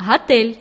هتل